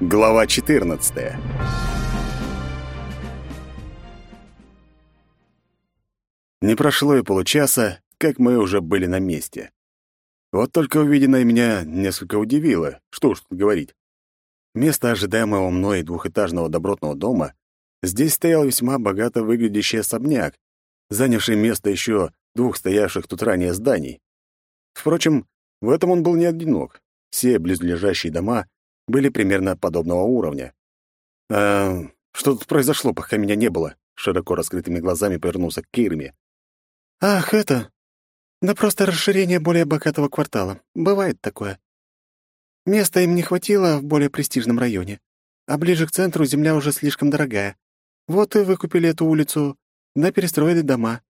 Глава 14. Не прошло и получаса, как мы уже были на месте. Вот только увиденное меня несколько удивило, что уж тут говорить. Вместо ожидаемого мной двухэтажного добротного дома здесь стоял весьма богато выглядящий особняк, занявший место еще двух стоявших тут ранее зданий. Впрочем, в этом он был не одинок. Все близлежащие дома были примерно подобного уровня. «А что тут произошло, пока меня не было?» Широко раскрытыми глазами повернулся к Кирме. «Ах, это... Да просто расширение более богатого квартала. Бывает такое. Места им не хватило в более престижном районе, а ближе к центру земля уже слишком дорогая. Вот и выкупили эту улицу, да перестроили дома.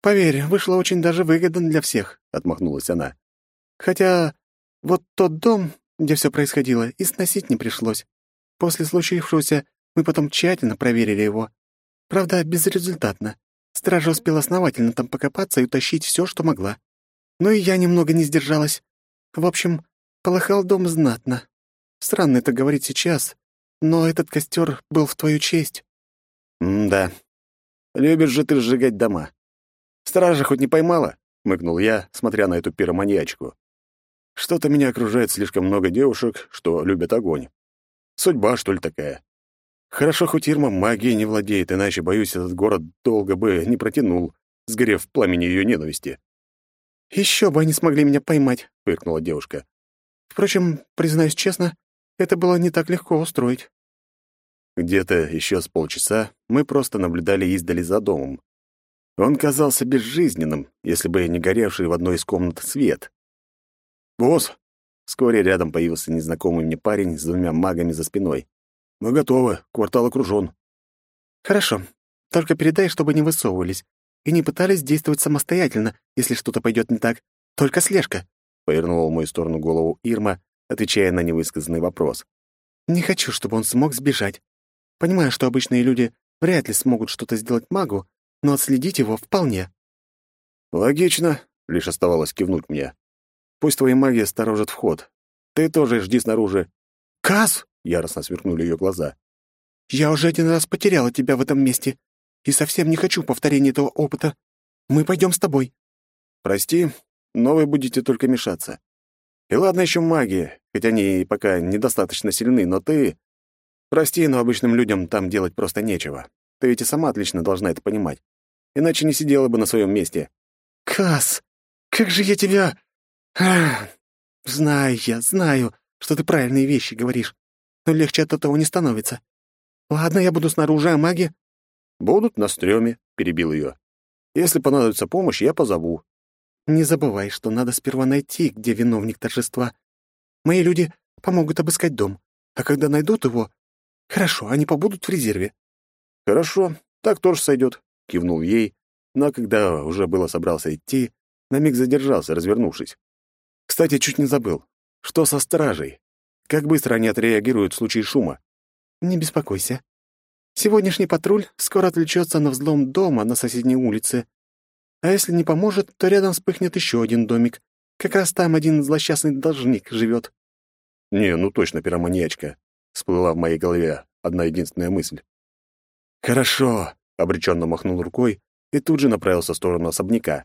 Поверь, вышло очень даже выгодно для всех», — отмахнулась она. «Хотя вот тот дом, где все происходило, и сносить не пришлось. После случившегося мы потом тщательно проверили его. Правда, безрезультатно. Стража успела основательно там покопаться и утащить все, что могла. Ну и я немного не сдержалась. В общем, полыхал дом знатно. Странно это говорить сейчас, но этот костер был в твою честь. «М-да. Любишь же ты сжигать дома. Стража хоть не поймала?» — мыкнул я, смотря на эту пироманьячку. Что-то меня окружает слишком много девушек, что любят огонь. Судьба, что ли, такая? Хорошо, хоть Ирма магией не владеет, иначе, боюсь, этот город долго бы не протянул, сгорев в пламени ее ненависти. «Еще бы они смогли меня поймать», — фыркнула девушка. «Впрочем, признаюсь честно, это было не так легко устроить». Где-то еще с полчаса мы просто наблюдали издали за домом. Он казался безжизненным, если бы не горевший в одной из комнат свет. «Босс!» Вскоре рядом появился незнакомый мне парень с двумя магами за спиной. «Мы готовы, квартал окружен». «Хорошо. Только передай, чтобы не высовывались и не пытались действовать самостоятельно, если что-то пойдет не так. Только слежка», — повернула в мою сторону голову Ирма, отвечая на невысказанный вопрос. «Не хочу, чтобы он смог сбежать. Понимаю, что обычные люди вряд ли смогут что-то сделать магу, но отследить его вполне». «Логично», — лишь оставалось кивнуть мне. Пусть твои маги сторожат вход. Ты тоже жди снаружи». «Каз!» — яростно сверкнули ее глаза. «Я уже один раз потеряла тебя в этом месте и совсем не хочу повторения этого опыта. Мы пойдем с тобой». «Прости, но вы будете только мешаться. И ладно еще маги, хоть они пока недостаточно сильны, но ты... Прости, но обычным людям там делать просто нечего. Ты ведь и сама отлично должна это понимать. Иначе не сидела бы на своем месте». «Каз, как же я тебя...» Ах, знаю я, знаю, что ты правильные вещи говоришь, но легче от этого не становится. Ладно, я буду снаружи, а маги? Будут на стреме, перебил ее. Если понадобится помощь, я позову. Не забывай, что надо сперва найти, где виновник торжества. Мои люди помогут обыскать дом, а когда найдут его... Хорошо, они побудут в резерве. Хорошо, так тоже сойдет, кивнул ей, но когда уже было собрался идти, на миг задержался, развернувшись. Кстати, чуть не забыл. Что со стражей? Как быстро они отреагируют в случае шума? Не беспокойся. Сегодняшний патруль скоро отвлечется на взлом дома на соседней улице. А если не поможет, то рядом вспыхнет еще один домик. Как раз там один злосчастный должник живет. Не, ну точно пироманьячка. Всплыла в моей голове одна единственная мысль. Хорошо, обреченно махнул рукой и тут же направился в сторону особняка.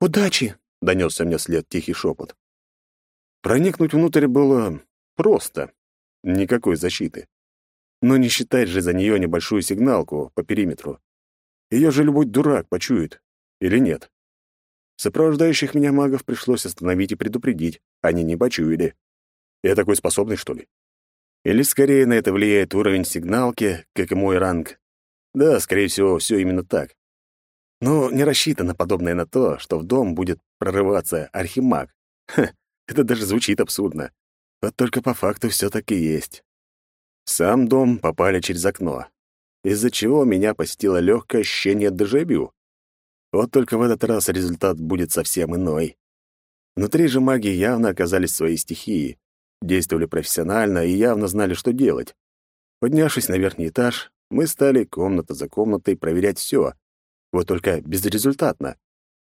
Удачи! донесся мне вслед тихий шепот. Проникнуть внутрь было просто. Никакой защиты. Но не считать же за нее небольшую сигналку по периметру. Ее же любой дурак почует. Или нет? Сопровождающих меня магов пришлось остановить и предупредить. Они не почуяли. Я такой способный, что ли? Или скорее на это влияет уровень сигналки, как и мой ранг? Да, скорее всего, все именно так. Но не рассчитано подобное на то, что в дом будет прорываться архимаг. Ха, это даже звучит абсурдно. Вот только по факту все таки есть. В сам дом попали через окно, из-за чего меня посетило легкое ощущение дежавю. Вот только в этот раз результат будет совсем иной. Внутри же маги явно оказались в своей стихии, действовали профессионально и явно знали, что делать. Поднявшись на верхний этаж, мы стали комната за комнатой проверять все. Вот только безрезультатно.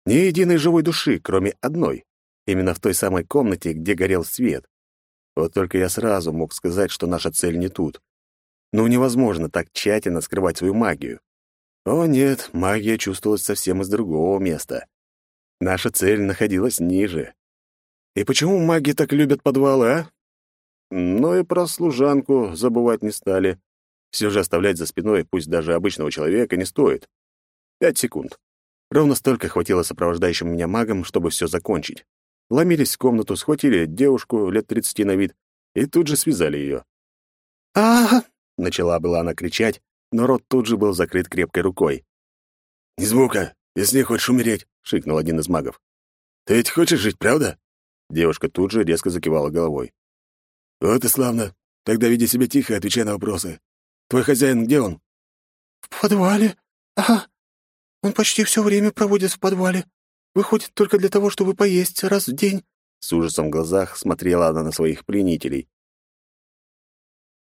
Ни единой живой души, кроме одной именно в той самой комнате, где горел свет. Вот только я сразу мог сказать, что наша цель не тут. Ну, невозможно так тщательно скрывать свою магию. О нет, магия чувствовалась совсем из другого места. Наша цель находилась ниже. И почему маги так любят подвалы, а? Ну и про служанку забывать не стали. Все же оставлять за спиной, пусть даже обычного человека, не стоит. Пять секунд. Ровно столько хватило сопровождающим меня магам, чтобы все закончить. Ломились в комнату, схватили девушку лет тридцати на вид и тут же связали ее. а, начала была она кричать, но рот тут же был закрыт крепкой рукой. «Ни звука, если хочешь умереть», — шикнул один из магов. «Ты ведь хочешь жить, правда?» Девушка тут же резко закивала головой. «Вот и славно. Тогда веди себя тихо и отвечай на вопросы. Твой хозяин где он?» «В подвале. Ага. Он почти все время проводит в подвале. Выходит только для того, чтобы поесть раз в день». С ужасом в глазах смотрела она на своих пленителей.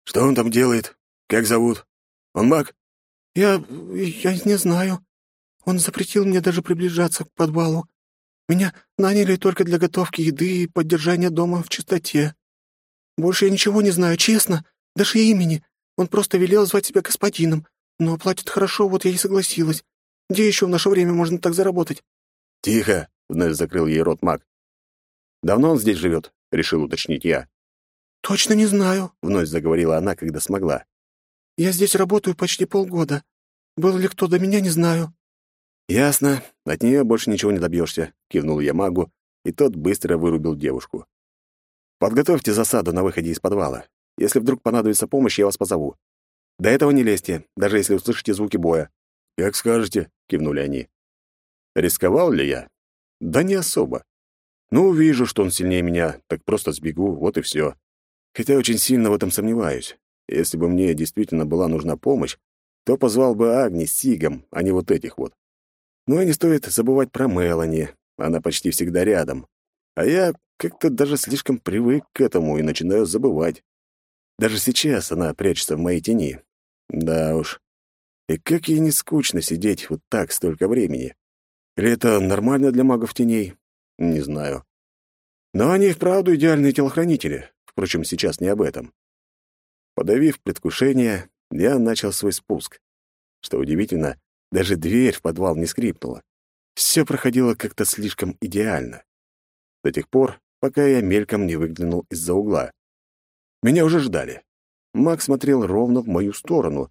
«Что он там делает? Как зовут? Он маг?» «Я... я не знаю. Он запретил мне даже приближаться к подвалу. Меня наняли только для готовки еды и поддержания дома в чистоте. Больше я ничего не знаю, честно, даже имени. Он просто велел звать себя господином, но платит хорошо, вот я и согласилась. Где еще в наше время можно так заработать?» «Тихо!» — вновь закрыл ей рот маг. «Давно он здесь живет?» — решил уточнить я. «Точно не знаю», — вновь заговорила она, когда смогла. «Я здесь работаю почти полгода. Был ли кто до меня, не знаю». «Ясно. От нее больше ничего не добьешься», — кивнул я магу, и тот быстро вырубил девушку. «Подготовьте засаду на выходе из подвала. Если вдруг понадобится помощь, я вас позову. До этого не лезьте, даже если услышите звуки боя». «Как скажете», — кивнули они. Рисковал ли я? Да не особо. Ну, увижу, что он сильнее меня, так просто сбегу, вот и все. Хотя очень сильно в этом сомневаюсь. Если бы мне действительно была нужна помощь, то позвал бы Агни с Сигом, а не вот этих вот. Ну и не стоит забывать про Мелани, она почти всегда рядом. А я как-то даже слишком привык к этому и начинаю забывать. Даже сейчас она прячется в моей тени. Да уж. И как ей не скучно сидеть вот так столько времени. Или это нормально для магов теней? Не знаю. Но они вправду идеальные телохранители. Впрочем, сейчас не об этом. Подавив предвкушение, я начал свой спуск. Что удивительно, даже дверь в подвал не скрипнула. Все проходило как-то слишком идеально. До тех пор, пока я мельком не выглянул из-за угла. Меня уже ждали. Маг смотрел ровно в мою сторону,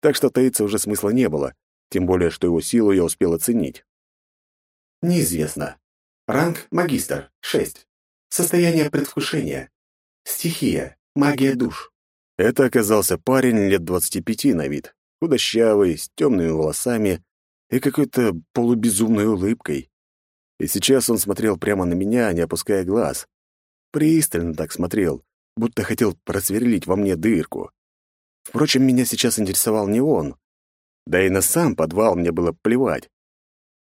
так что таиться уже смысла не было, тем более, что его силу я успел оценить. Неизвестно. Ранг магистр 6. Состояние предвкушения. Стихия. Магия душ. Это оказался парень лет двадцати пяти на вид, худощавый, с темными волосами и какой-то полубезумной улыбкой. И сейчас он смотрел прямо на меня, не опуская глаз. Пристально так смотрел, будто хотел просверлить во мне дырку. Впрочем, меня сейчас интересовал не он. Да и на сам подвал мне было плевать.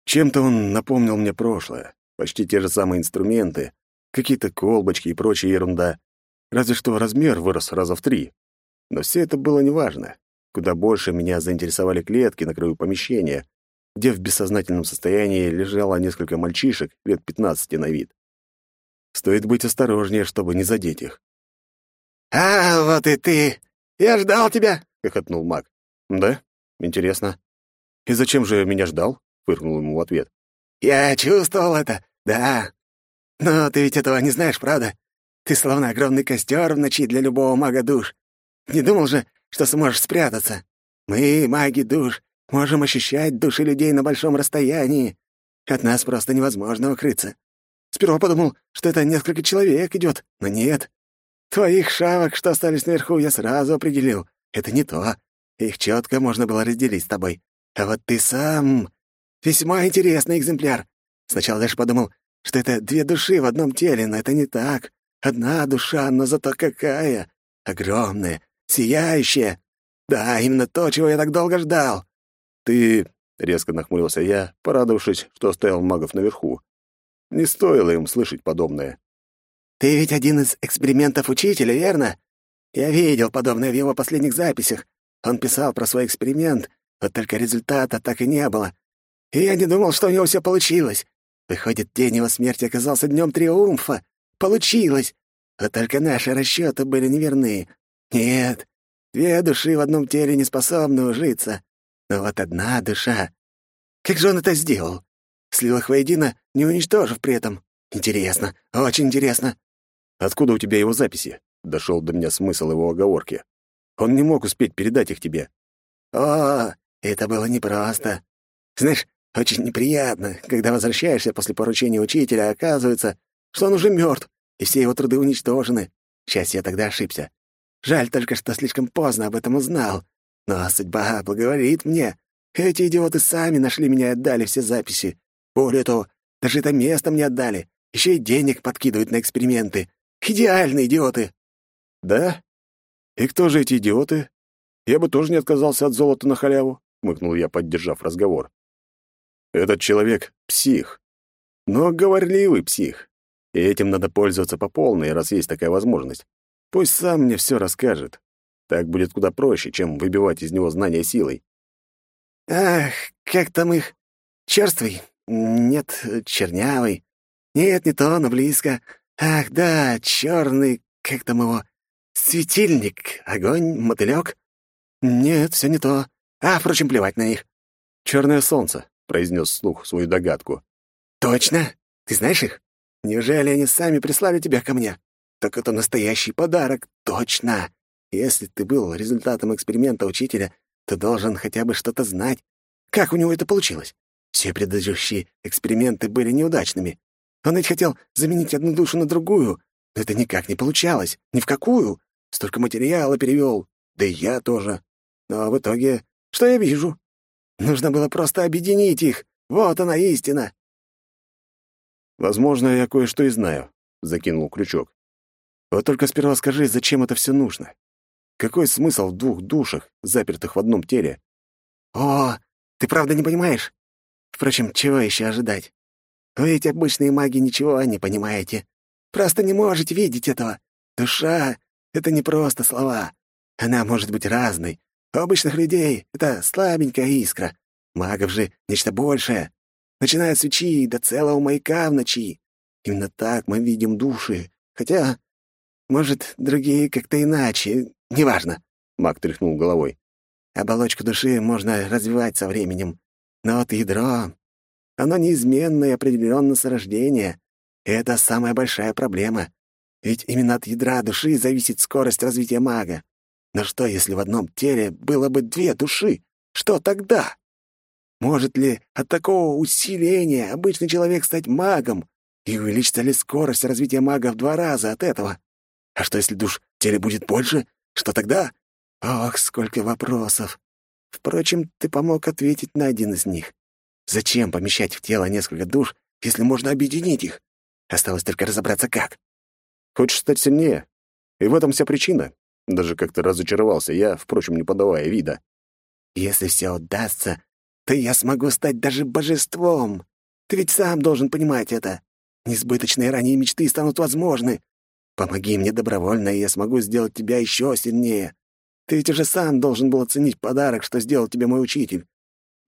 Чем-то он напомнил мне прошлое. Почти те же самые инструменты, какие-то колбочки и прочая ерунда. Разве что размер вырос раза в три. Но все это было неважно. Куда больше меня заинтересовали клетки на краю помещения, где в бессознательном состоянии лежало несколько мальчишек лет пятнадцати на вид. Стоит быть осторожнее, чтобы не задеть их. «А, вот и ты! Я ждал тебя!» — хохотнул маг. «Да? Интересно. И зачем же меня ждал?» — фыркнул ему в ответ. «Я чувствовал это, да. Но ты ведь этого не знаешь, правда? Ты словно огромный костер в ночи для любого мага душ. Не думал же, что сможешь спрятаться. Мы, маги душ, можем ощущать души людей на большом расстоянии. От нас просто невозможно укрыться. Сперва подумал, что это несколько человек идет, но нет. Твоих шавок, что остались наверху, я сразу определил. Это не то. Их четко можно было разделить с тобой. А вот ты сам Весьма интересный экземпляр. Сначала даже подумал, что это две души в одном теле, но это не так. Одна душа, но зато какая! Огромная, сияющая. Да, именно то, чего я так долго ждал. Ты... — резко нахмурился я, порадовавшись, что оставил магов наверху. Не стоило им слышать подобное. «Ты ведь один из экспериментов учителя, верно? Я видел подобное в его последних записях. Он писал про свой эксперимент, вот только результата так и не было. И я не думал, что у него все получилось. Выходит, день его смерти оказался днем триумфа. Получилось. Вот только наши расчеты были неверны. Нет, две души в одном теле не способны ужиться. Но вот одна душа... Как же он это сделал? Слил их воедино, не уничтожив при этом. Интересно, очень интересно. Откуда у тебя его записи? Дошел до меня смысл его оговорки. Он не мог успеть передать их тебе. О, это было непросто. Знаешь, очень неприятно, когда возвращаешься после поручения учителя, а оказывается, что он уже мертв, и все его труды уничтожены. К я тогда ошибся. Жаль только, что слишком поздно об этом узнал. Но судьба благоволит мне. Эти идиоты сами нашли меня и отдали все записи. Более того, даже это место мне отдали. Еще и денег подкидывают на эксперименты. Идеальные идиоты. Да? И кто же эти идиоты? Я бы тоже не отказался от золота на халяву, хмыкнул я, поддержав разговор. Этот человек — псих. Но говорливый псих. И этим надо пользоваться по полной, раз есть такая возможность. Пусть сам мне все расскажет. Так будет куда проще, чем выбивать из него знания силой. Ах, как там их? Черствый? Нет, чернявый. Нет, не то, но близко. Ах, да, черный, как там его? Светильник, огонь, мотылек? Нет, все не то. А, впрочем, плевать на них. Черное солнце, произнес вслух свою догадку. Точно? Ты знаешь их? Неужели они сами прислали тебя ко мне? Так это настоящий подарок, точно. Если ты был результатом эксперимента учителя, ты должен хотя бы что-то знать. Как у него это получилось? Все предыдущие эксперименты были неудачными. Он ведь хотел заменить одну душу на другую, но это никак не получалось. Ни в какую. Столько материала перевел. Да и я тоже. Но в итоге, что я вижу? Нужно было просто объединить их. Вот она истина. Возможно, я кое-что и знаю, закинул крючок. Вот только сперва скажи, зачем это все нужно? Какой смысл в двух душах, запертых в одном теле? О, ты правда не понимаешь? Впрочем, чего еще ожидать? Вы ведь обычные маги ничего не понимаете. Просто не можете видеть этого. Душа — это не просто слова. Она может быть разной. Обычных людей это слабенькая искра. Магов же нечто большее. Начиная от свечи до целого маяка в ночи. Именно так мы видим души. Хотя, может, другие как-то иначе. Неважно. Маг тряхнул головой. Оболочку души можно развивать со временем. Но вот ядро... Оно неизменно и определенно с рождения. И это самая большая проблема. Ведь именно от ядра души зависит скорость развития мага. Но что, если в одном теле было бы две души? Что тогда? Может ли от такого усиления обычный человек стать магом? И увеличится ли скорость развития мага в два раза от этого? А что, если душ в теле будет больше? Что тогда? Ох, сколько вопросов. Впрочем, ты помог ответить на один из них. Зачем помещать в тело несколько душ, если можно объединить их? Осталось только разобраться, как. Хочешь стать сильнее? И в этом вся причина. Даже как-то разочаровался я, впрочем, не подавая вида. Если все удастся, то я смогу стать даже божеством. Ты ведь сам должен понимать это. Несбыточные ранее мечты станут возможны. Помоги мне добровольно, и я смогу сделать тебя еще сильнее. Ты ведь уже сам должен был оценить подарок, что сделал тебе мой учитель.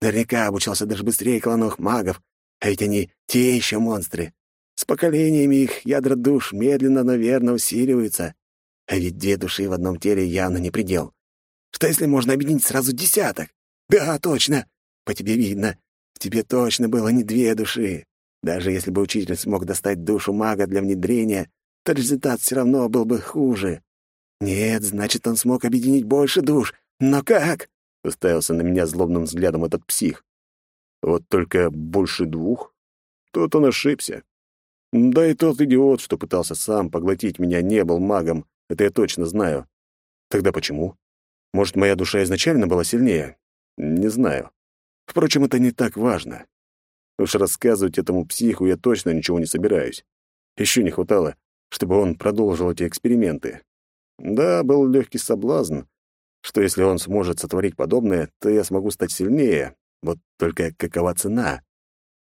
Наверняка обучался даже быстрее клановых магов, а ведь они те еще монстры. С поколениями их ядра душ медленно, но верно усиливаются. А ведь две души в одном теле явно не предел. Что если можно объединить сразу десяток? Да, точно. По тебе видно. В тебе точно было не две души. Даже если бы учитель смог достать душу мага для внедрения, то результат все равно был бы хуже. Нет, значит, он смог объединить больше душ. Но как? Уставился на меня злобным взглядом этот псих. Вот только больше двух? Тут он ошибся. Да и тот идиот, что пытался сам поглотить меня, не был магом, это я точно знаю. Тогда почему? Может, моя душа изначально была сильнее? Не знаю. Впрочем, это не так важно. Уж рассказывать этому психу я точно ничего не собираюсь. Еще не хватало, чтобы он продолжил эти эксперименты. Да, был легкий соблазн, что если он сможет сотворить подобное, то я смогу стать сильнее. Вот только какова цена?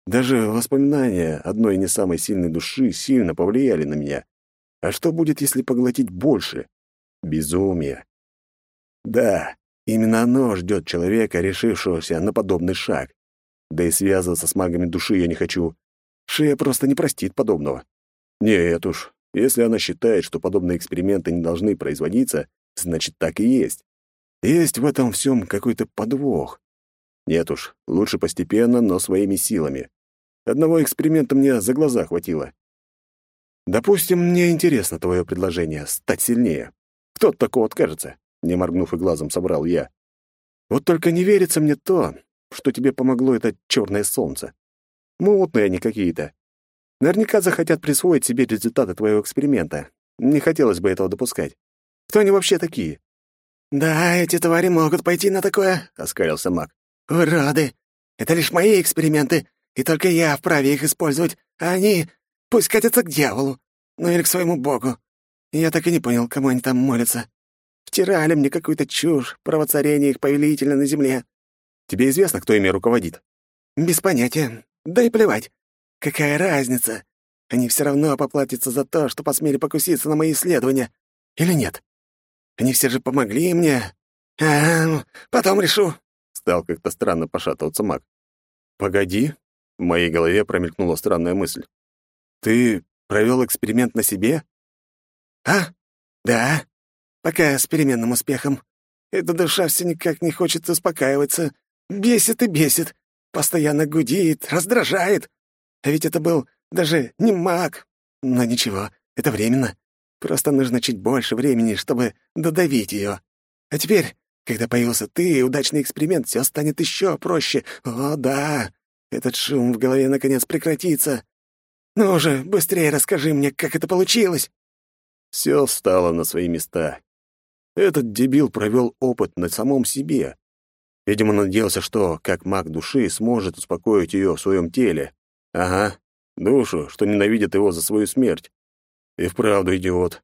Даже воспоминания одной не самой сильной души сильно повлияли на меня. А что будет, если поглотить больше? Безумие. Да, именно оно ждет человека, решившегося на подобный шаг. Да и связываться с магами души я не хочу. Шея просто не простит подобного. Нет уж, Если она считает, что подобные эксперименты не должны производиться, значит, так и есть. Есть в этом всем какой-то подвох. Нет уж, лучше постепенно, но своими силами. Одного эксперимента мне за глаза хватило. Допустим, мне интересно твое предложение — стать сильнее. Кто от такого откажется? Не моргнув и глазом, собрал я. Вот только не верится мне то, что тебе помогло это черное солнце. Мутные они какие-то. Наверняка захотят присвоить себе результаты твоего эксперимента. Не хотелось бы этого допускать. Кто они вообще такие? «Да, эти твари могут пойти на такое», — оскалился маг. «Уроды! Это лишь мои эксперименты, и только я вправе их использовать, а они пусть катятся к дьяволу, ну или к своему богу. Я так и не понял, кому они там молятся. Втирали мне какую-то чушь про воцарение их повелителя на земле. Тебе известно, кто ими руководит? Без понятия. Да и плевать. Какая разница? Они все равно поплатятся за то, что посмели покуситься на мои исследования. Или нет? Они все же помогли мне. А, потом решу. Стал как-то странно пошатываться маг. «Погоди», — в моей голове промелькнула странная мысль. «Ты провел эксперимент на себе?» «А? Да. Пока с переменным успехом. Эта душа все никак не хочет успокаиваться. Бесит и бесит. Постоянно гудит, раздражает. А ведь это был даже не маг. Но ничего, это временно. Просто нужно чуть больше времени, чтобы додавить ее. А теперь когда появился ты, удачный эксперимент, все станет еще проще. О, да, этот шум в голове наконец прекратится. Ну уже, быстрее расскажи мне, как это получилось. Все встало на свои места. Этот дебил провел опыт над самом себе. Видимо, надеялся, что, как маг души, сможет успокоить ее в своем теле. Ага, душу, что ненавидит его за свою смерть. И вправду идиот.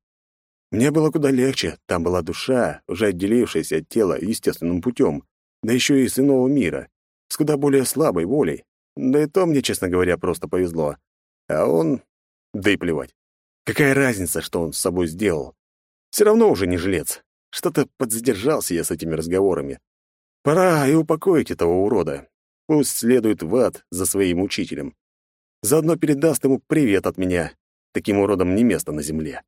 Мне было куда легче, там была душа, уже отделившаяся от тела естественным путем, да еще и с иного мира, с куда более слабой волей. Да и то мне, честно говоря, просто повезло. А он... Да и плевать. Какая разница, что он с собой сделал? Все равно уже не жилец. Что-то подзадержался я с этими разговорами. Пора и упокоить этого урода. Пусть следует в ад за своим учителем. Заодно передаст ему привет от меня. Таким уродом не место на земле.